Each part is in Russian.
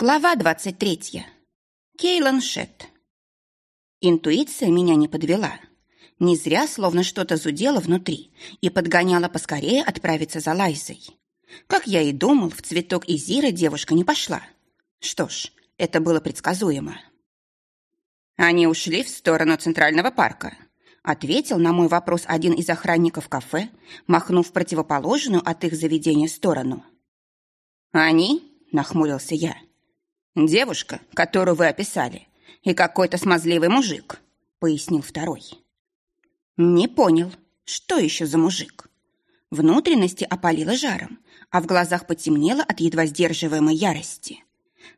Глава 23. Кейлан Шетт. Интуиция меня не подвела. Не зря словно что-то зудело внутри и подгоняла поскорее отправиться за Лайзой. Как я и думал, в цветок Изира девушка не пошла. Что ж, это было предсказуемо. Они ушли в сторону Центрального парка. Ответил на мой вопрос один из охранников кафе, махнув в противоположную от их заведения сторону. «Они?» – нахмурился я. «Девушка, которую вы описали, и какой-то смазливый мужик», — пояснил второй. «Не понял, что еще за мужик?» Внутренности опалило жаром, а в глазах потемнело от едва сдерживаемой ярости.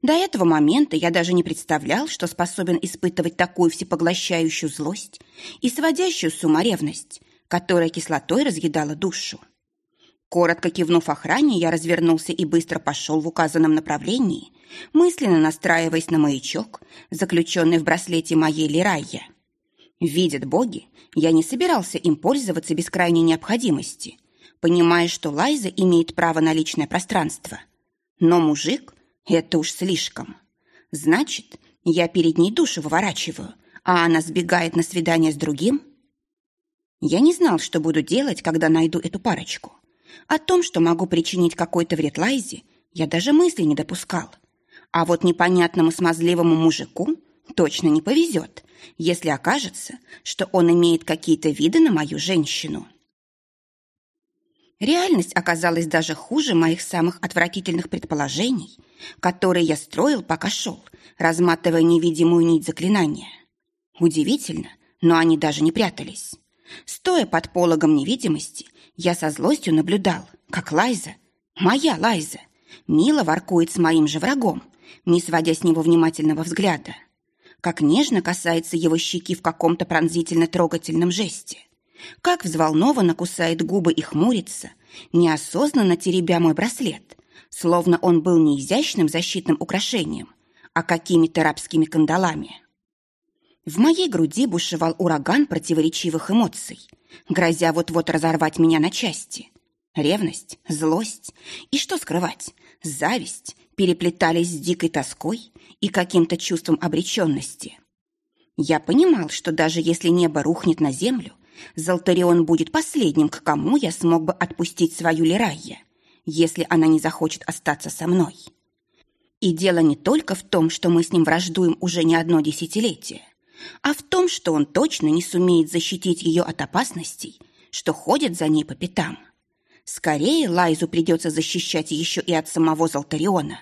До этого момента я даже не представлял, что способен испытывать такую всепоглощающую злость и сводящую с ума ревность, которая кислотой разъедала душу. Коротко кивнув охране, я развернулся и быстро пошел в указанном направлении, мысленно настраиваясь на маячок, заключенный в браслете моей Лирайя. Видят боги, я не собирался им пользоваться без крайней необходимости, понимая, что Лайза имеет право на личное пространство. Но мужик — это уж слишком. Значит, я перед ней душу выворачиваю, а она сбегает на свидание с другим? Я не знал, что буду делать, когда найду эту парочку. О том, что могу причинить какой-то вред Лайзе, я даже мысли не допускал. А вот непонятному смазливому мужику точно не повезет, если окажется, что он имеет какие-то виды на мою женщину. Реальность оказалась даже хуже моих самых отвратительных предположений, которые я строил, пока шел, разматывая невидимую нить заклинания. Удивительно, но они даже не прятались. Стоя под пологом невидимости, я со злостью наблюдал, как Лайза, моя Лайза, мило воркует с моим же врагом, не сводя с него внимательного взгляда. Как нежно касается его щеки в каком-то пронзительно-трогательном жесте. Как взволнованно кусает губы и хмурится, неосознанно теребя мой браслет, словно он был не изящным защитным украшением, а какими-то рабскими кандалами. В моей груди бушевал ураган противоречивых эмоций, грозя вот-вот разорвать меня на части. Ревность, злость и, что скрывать, зависть переплетались с дикой тоской и каким-то чувством обреченности. Я понимал, что даже если небо рухнет на землю, Золтарион будет последним, к кому я смог бы отпустить свою Лерайя, если она не захочет остаться со мной. И дело не только в том, что мы с ним враждуем уже не одно десятилетие а в том, что он точно не сумеет защитить ее от опасностей, что ходит за ней по пятам. Скорее Лайзу придется защищать еще и от самого Золтариона.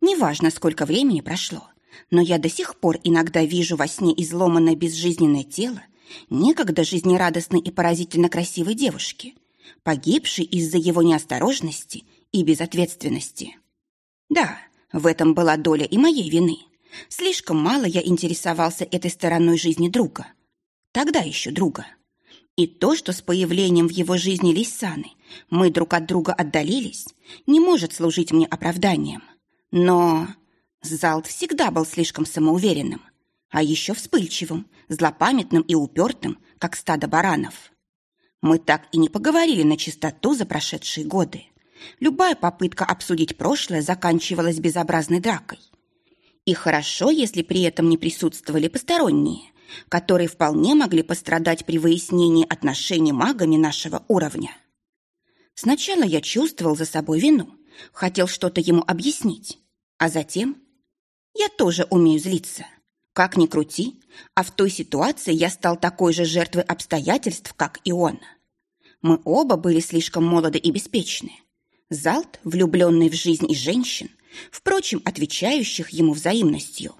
Неважно, сколько времени прошло, но я до сих пор иногда вижу во сне изломанное безжизненное тело некогда жизнерадостной и поразительно красивой девушки, погибшей из-за его неосторожности и безответственности. Да, в этом была доля и моей вины. Слишком мало я интересовался этой стороной жизни друга. Тогда еще друга. И то, что с появлением в его жизни Лисаны мы друг от друга отдалились, не может служить мне оправданием. Но Залт всегда был слишком самоуверенным, а еще вспыльчивым, злопамятным и упертым, как стадо баранов. Мы так и не поговорили на чистоту за прошедшие годы. Любая попытка обсудить прошлое заканчивалась безобразной дракой. И хорошо, если при этом не присутствовали посторонние, которые вполне могли пострадать при выяснении отношений магами нашего уровня. Сначала я чувствовал за собой вину, хотел что-то ему объяснить, а затем я тоже умею злиться. Как ни крути, а в той ситуации я стал такой же жертвой обстоятельств, как и он. Мы оба были слишком молоды и беспечны. Залт, влюбленный в жизнь и женщин, впрочем, отвечающих ему взаимностью.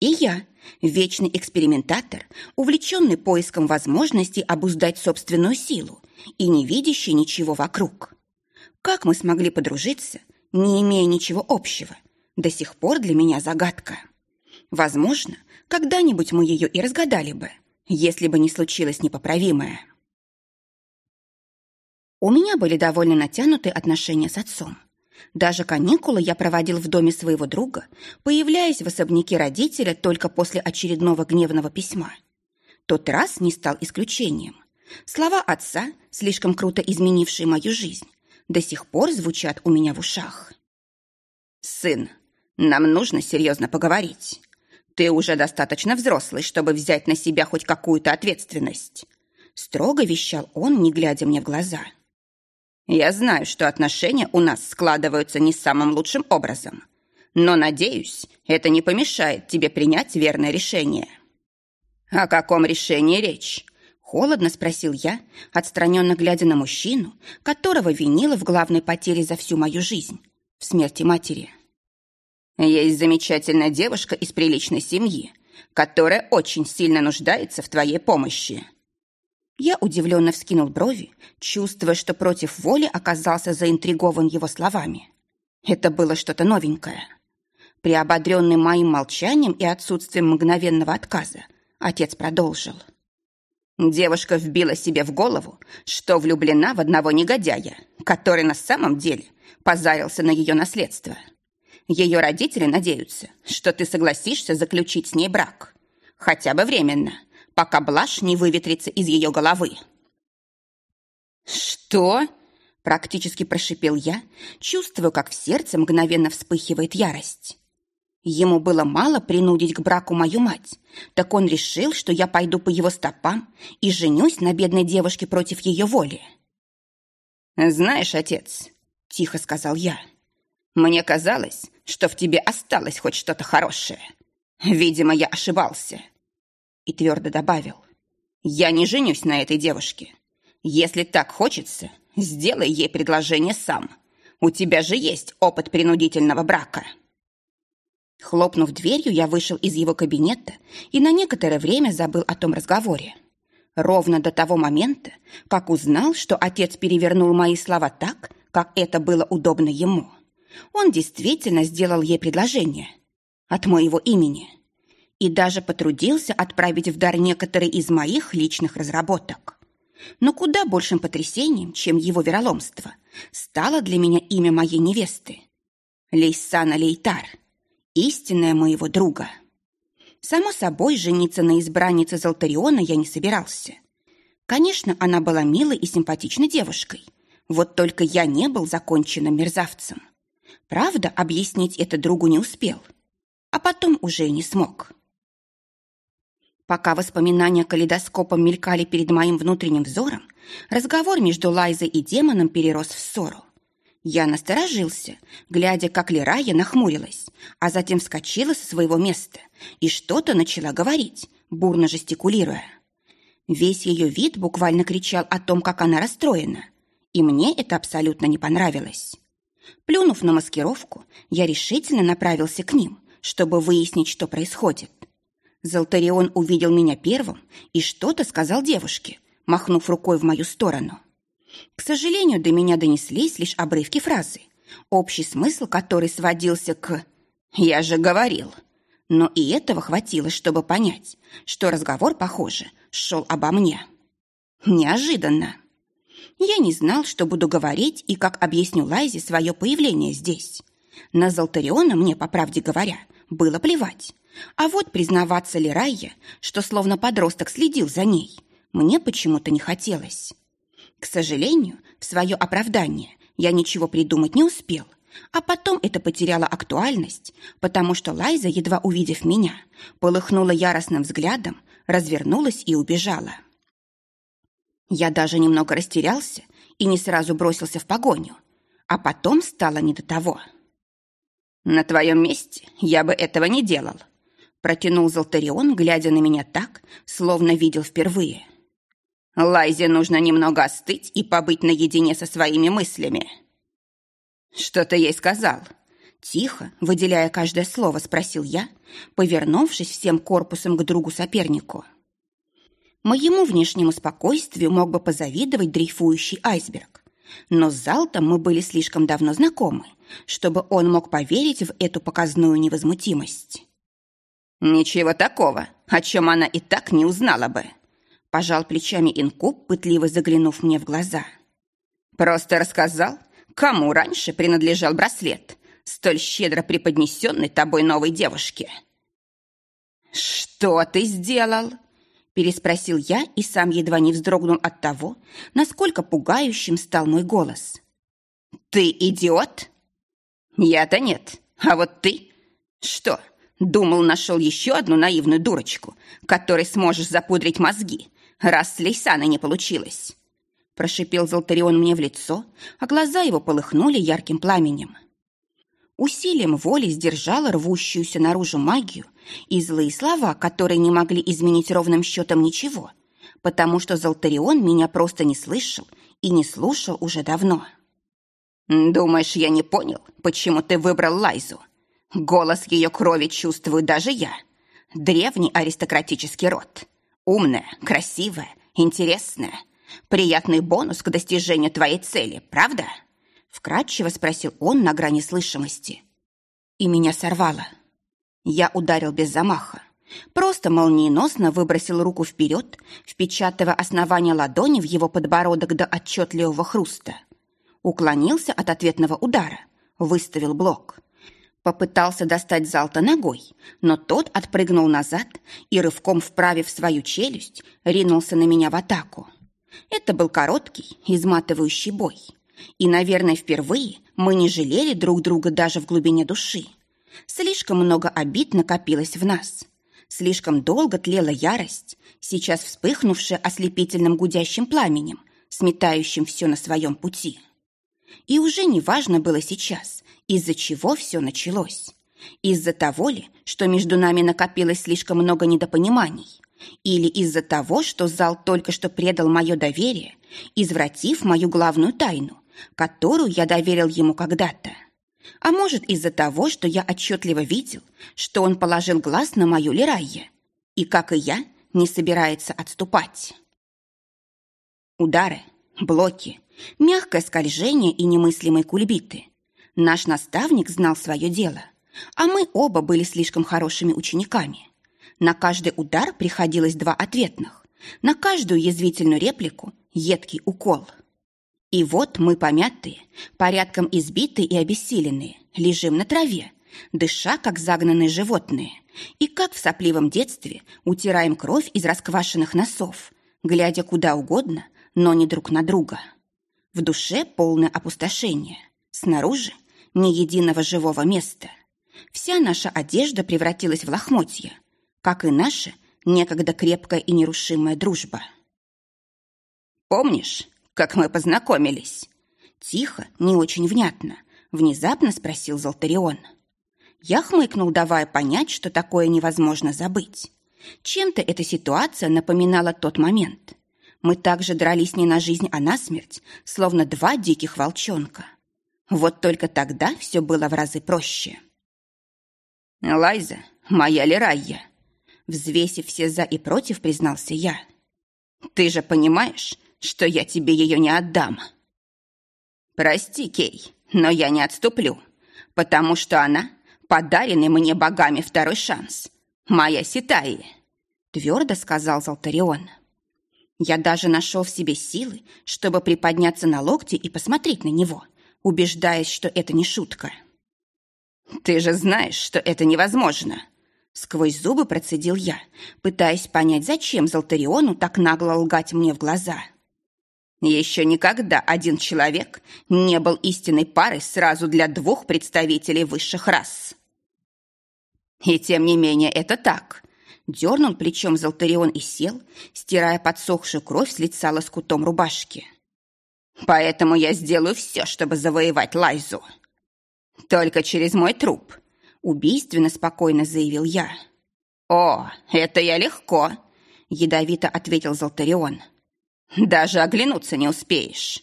И я, вечный экспериментатор, увлеченный поиском возможности обуздать собственную силу и не видящий ничего вокруг. Как мы смогли подружиться, не имея ничего общего, до сих пор для меня загадка. Возможно, когда-нибудь мы ее и разгадали бы, если бы не случилось непоправимое. У меня были довольно натянутые отношения с отцом. Даже каникулы я проводил в доме своего друга, появляясь в особняке родителя только после очередного гневного письма. Тот раз не стал исключением. Слова отца, слишком круто изменившие мою жизнь, до сих пор звучат у меня в ушах. «Сын, Нам нужно серьезно поговорить. Ты уже достаточно взрослый, чтобы взять на себя хоть какую-то ответственность. Строго вещал он, не глядя мне в глаза. Я знаю, что отношения у нас складываются не самым лучшим образом. Но, надеюсь, это не помешает тебе принять верное решение. О каком решении речь? Холодно спросил я, отстраненно глядя на мужчину, которого винила в главной потере за всю мою жизнь – в смерти матери. Есть замечательная девушка из приличной семьи, которая очень сильно нуждается в твоей помощи. Я удивленно вскинул брови, чувствуя, что против воли оказался заинтригован его словами. Это было что-то новенькое. Приободренный моим молчанием и отсутствием мгновенного отказа, отец продолжил. Девушка вбила себе в голову, что влюблена в одного негодяя, который на самом деле позарился на ее наследство – ее родители надеются, что ты согласишься заключить с ней брак. Хотя бы временно, пока блажь не выветрится из ее головы. «Что?» – практически прошипел я, чувствуя, как в сердце мгновенно вспыхивает ярость. Ему было мало принудить к браку мою мать, так он решил, что я пойду по его стопам и женюсь на бедной девушке против ее воли. «Знаешь, отец», – тихо сказал я, – мне казалось, что в тебе осталось хоть что-то хорошее. Видимо, я ошибался. И твердо добавил. Я не женюсь на этой девушке. Если так хочется, сделай ей предложение сам. У тебя же есть опыт принудительного брака. Хлопнув дверью, я вышел из его кабинета и на некоторое время забыл о том разговоре. Ровно до того момента, как узнал, что отец перевернул мои слова так, как это было удобно ему. Он действительно сделал ей предложение от моего имени и даже потрудился отправить в дар некоторые из моих личных разработок. Но куда большим потрясением, чем его вероломство, стало для меня имя моей невесты. Лейсана Лейтар, истинная моего друга. Само собой, жениться на избраннице Золтариона я не собирался. Конечно, она была милой и симпатичной девушкой, вот только я не был законченным мерзавцем. Правда, объяснить это другу не успел, а потом уже и не смог. Пока воспоминания калейдоскопом мелькали перед моим внутренним взором, разговор между Лайзой и демоном перерос в ссору. Я насторожился, глядя, как Лерая нахмурилась, а затем вскочила со своего места и что-то начала говорить, бурно жестикулируя. Весь ее вид буквально кричал о том, как она расстроена, и мне это абсолютно не понравилось. Плюнув на маскировку, я решительно направился к ним, чтобы выяснить, что происходит. Золтарион увидел меня первым и что-то сказал девушке, махнув рукой в мою сторону. К сожалению, до меня донеслись лишь обрывки фразы, общий смысл которой сводился к «я же говорил». Но и этого хватило, чтобы понять, что разговор, похоже, шел обо мне. Неожиданно. Я не знал, что буду говорить и как объясню Лайзе свое появление здесь. На Золтариона мне, по правде говоря, было плевать. А вот признаваться ли Райя, что словно подросток следил за ней, мне почему-то не хотелось. К сожалению, в свое оправдание я ничего придумать не успел, а потом это потеряло актуальность, потому что Лайза, едва увидев меня, полыхнула яростным взглядом, развернулась и убежала. Я даже немного растерялся и не сразу бросился в погоню, а потом стало не до того. «На твоем месте я бы этого не делал», протянул Золтарион, глядя на меня так, словно видел впервые. «Лайзе нужно немного остыть и побыть наедине со своими мыслями». «Что ты ей сказал?» Тихо, выделяя каждое слово, спросил я, повернувшись всем корпусом к другу-сопернику. Моему внешнему спокойствию мог бы позавидовать дрейфующий айсберг. Но с Залтом мы были слишком давно знакомы, чтобы он мог поверить в эту показную невозмутимость. «Ничего такого, о чем она и так не узнала бы», пожал плечами инкуб, пытливо заглянув мне в глаза. «Просто рассказал, кому раньше принадлежал браслет, столь щедро преподнесенный тобой новой девушке». «Что ты сделал?» Переспросил я и сам едва не вздрогнул от того, насколько пугающим стал мой голос. «Ты идиот?» «Я-то нет, а вот ты Что, думал, нашел еще одну наивную дурочку, которой сможешь запудрить мозги, раз с Лейсаной не получилось?» Прошипел Золтарион мне в лицо, а глаза его полыхнули ярким пламенем. Усилием воли сдержала рвущуюся наружу магию и злые слова, которые не могли изменить ровным счетом ничего, потому что Золтарион меня просто не слышал и не слушал уже давно. «Думаешь, я не понял, почему ты выбрал Лайзу? Голос ее крови чувствую даже я. Древний аристократический род. Умная, красивая, интересная. Приятный бонус к достижению твоей цели, правда?» Вкратчиво спросил он на грани слышимости. И меня сорвало. Я ударил без замаха. Просто молниеносно выбросил руку вперед, впечатывая основание ладони в его подбородок до отчетливого хруста. Уклонился от ответного удара, выставил блок. Попытался достать Залта ногой, но тот отпрыгнул назад и, рывком вправив свою челюсть, ринулся на меня в атаку. Это был короткий, изматывающий бой. И, наверное, впервые мы не жалели друг друга даже в глубине души. Слишком много обид накопилось в нас. Слишком долго тлела ярость, сейчас вспыхнувшая ослепительным гудящим пламенем, сметающим все на своем пути. И уже не важно было сейчас, из-за чего все началось. Из-за того ли, что между нами накопилось слишком много недопониманий, или из-за того, что зал только что предал мое доверие, извратив мою главную тайну, которую я доверил ему когда-то. А может, из-за того, что я отчетливо видел, что он положил глаз на мою Лерайе, и, как и я, не собирается отступать. Удары, блоки, мягкое скольжение и немыслимые кульбиты. Наш наставник знал свое дело, а мы оба были слишком хорошими учениками. На каждый удар приходилось два ответных, на каждую язвительную реплику едкий укол – и вот мы помятые, порядком избитые и обессиленные, лежим на траве, дыша, как загнанные животные, и как в сопливом детстве утираем кровь из расквашенных носов, глядя куда угодно, но не друг на друга. В душе полное опустошение, снаружи ни единого живого места. Вся наша одежда превратилась в лохмотья, как и наша некогда крепкая и нерушимая дружба. «Помнишь, как мы познакомились?» Тихо, не очень внятно, внезапно спросил Золтарион. Я хмыкнул, давая понять, что такое невозможно забыть. Чем-то эта ситуация напоминала тот момент. Мы также дрались не на жизнь, а на смерть, словно два диких волчонка. Вот только тогда все было в разы проще. «Лайза, моя Лерайя!» Взвесив все «за» и «против», признался я. «Ты же понимаешь, что я тебе ее не отдам. Прости, Кей, но я не отступлю, потому что она — подаренный мне богами второй шанс. Моя Ситаи, — твердо сказал Золтарион. Я даже нашел в себе силы, чтобы приподняться на локти и посмотреть на него, убеждаясь, что это не шутка. «Ты же знаешь, что это невозможно!» Сквозь зубы процедил я, пытаясь понять, зачем Золтариону так нагло лгать мне в глаза. Еще никогда один человек не был истинной парой сразу для двух представителей высших рас. И тем не менее это так. Дернул плечом Золтарион и сел, стирая подсохшую кровь с лица лоскутом рубашки. Поэтому я сделаю все, чтобы завоевать Лайзу. Только через мой труп, убийственно спокойно заявил я. О, это я легко, ядовито ответил Золтарион. Даже оглянуться не успеешь.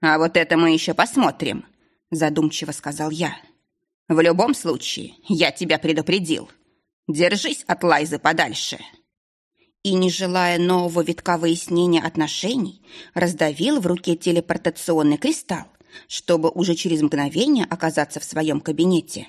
А вот это мы еще посмотрим, задумчиво сказал я. В любом случае, я тебя предупредил. Держись от Лайзы подальше. И, не желая нового витка выяснения отношений, раздавил в руке телепортационный кристалл, чтобы уже через мгновение оказаться в своем кабинете.